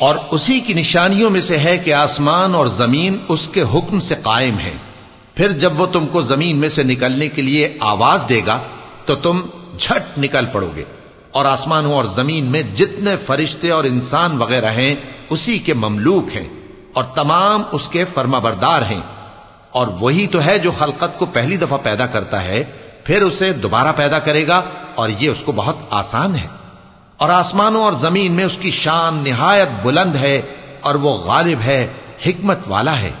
और उसी की निशानियों में से है कि आसमान और जमीन उसके हुक्म से कायम है फिर जब वो तुमको जमीन में से निकलने के लिए आवाज देगा तो तुम झट निकल पड़ोगे और आसमानों और ज़मीन में जितने फरिश्ते और इंसान वगैरह हैं, उसी के ममलूक हैं और तमाम उसके फर्माबरदार हैं। और वही तो है जो खलकत को पहली दफ़ा पैदा करता है, फिर उसे दोबारा पैदा करेगा और ये उसको बहुत आसान है। और आसमानों और ज़मीन में उसकी शान निहायत बुलंद है और वो गालिब है, हिकमत वाला है।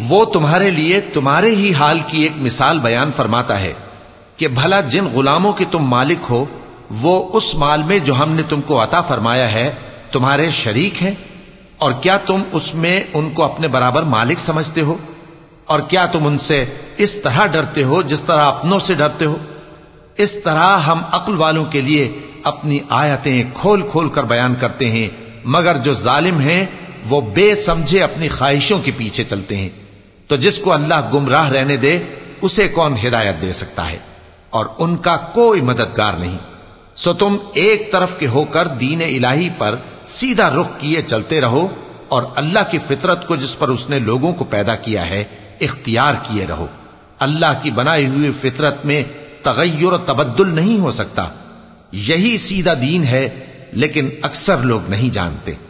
वो तुम्हारे लिए तुम्हारे ही हाल की एक मिसाल बयान फरमाता है कि भला जिन गुलामों के तुम मालिक हो, वो उस माल में जो हमने तुमको अता फरमाया है, तुम्हारे शरीक हैं? और क्या तुम उसमें उनको अपने बराबर मालिक समझते हो? और क्या तुम उनसे इस तरह डरते हो जिस तरह अपनों से डरते हो? इस तरह हम अक्ल वालों के लिए अपनी आयतें खोल खोल कर बयान करते हैं, मगर जो जालिम हैं, वो बेसमझे अपनी ख्वाहिशों के पीछे चलते हैं। तो जिसको अल्लाह गुमराह रहने दे, उसे कौन हिदायत दे सकता है? और उनका कोई मददगार नहीं। सो तुम एक तरफ़ के होकर दीन इलाही पर सीधा रुख किए चलते रहो और अल्लाह की फितरत को जिस पर उसने लोगों को पैदा किया है, इख्तियार किए रहो। अल्लाह की बनाई हुई फितरत में तगैर तबद्दुल नहीं हो सकता। यही सीधा दीन है, लेकिन अक्सर लोग नहीं जानते।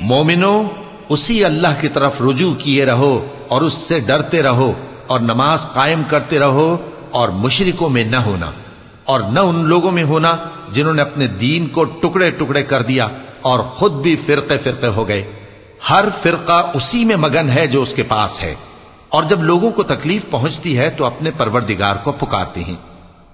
मोमिनो उसी अल्लाह की तरफ रुजू किए रहो और उससे डरते रहो और नमाज कायम करते रहो और मुशरिकों में न होना और न उन लोगों में होना जिन्होंने अपने दीन को टुकड़े टुकड़े कर दिया और खुद भी फिरके फिरके हो गए हर फिरका उसी में मगन है जो उसके पास है और जब लोगों को तकलीफ पहुंचती है तो अपने परवरदिगार को पुकारते हैं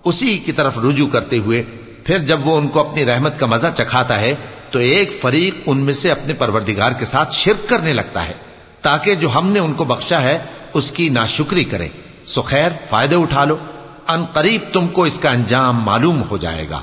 उसी की तरफ रुजू करते हुए फिर जब वो उनको अपनी रहमत का मजा चखाता है तो एक फरीक उनमें से अपने परवरदिगार के साथ शिरक करने लगता है ताकि जो हमने उनको बख्शा है उसकी नाशुक्री करें सो खैर फायदे उठा लो अन करीब तुमको इसका अंजाम मालूम हो जाएगा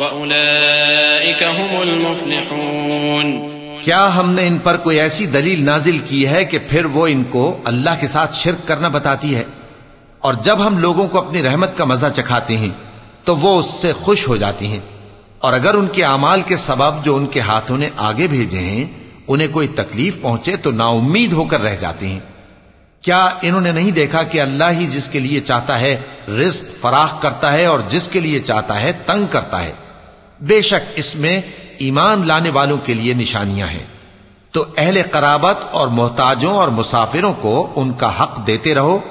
वउलाइक हुमुल मुफ्लिहून क्या हमने इन पर कोई ऐसी दलील नाजिल की है कि फिर वो इनको अल्लाह के साथ शिरक करना बताती है और जब हम लोगों को अपनी रहमत का मजा चखाते हैं तो वो उससे खुश हो जाती हैं और अगर उनके अमाल के सबब जो उनके हाथों ने आगे भेजे हैं उन्हें कोई तकलीफ़ पहुँचे तो नाउम्मीद होकर रह जाते हैं। क्या इन्होंने नहीं देखा कि अल्लाह ही जिसके लिए चाहता है रिस्क फराख करता है और जिसके लिए चाहता है, तंग करता है? बेशक इसमें ईमान लाने वालों के लिए निशानियाँ हैं। तो अहले कराबत और मोहताजों और मुसाफिरों को उनका हक देते रहो।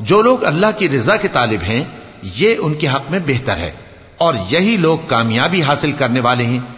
जो लोग अल्लाह की रजा के तालिब हैं, ये उनके हक में बेहतर है और यही लोग कामयाबी हासिल करने वाले हैं।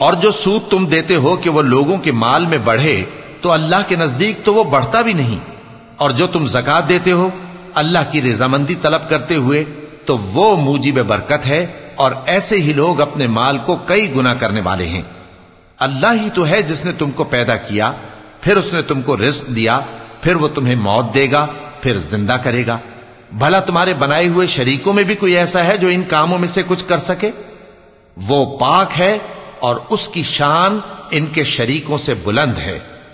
और जो सूद तुम देते हो कि वो लोगों के माल में बढ़े तो अल्लाह के नज़दीक तो वो बढ़ता भी नहीं। और जो तुम जक़ात देते हो, अल्लाह की रजामंदी तलब करते हुए तो वो मूजिब बरकत है, और ऐसे ही लोग अपने माल को कई गुना करने वाले हैं। अल्लाह ही तो है जिसने तुमको पैदा किया, फिर उसने तुमको रिस्क दिया, फिर वो तुम्हें मौत देगा, फिर ज़िंदा करेगा। भला तुम्हारे बनाए हुए शरीकों में भी कोई ऐसा है जो इन कामों में से कुछ कर सके? वो पाक है और उसकी शान इनके शरीकों से बुलंद है।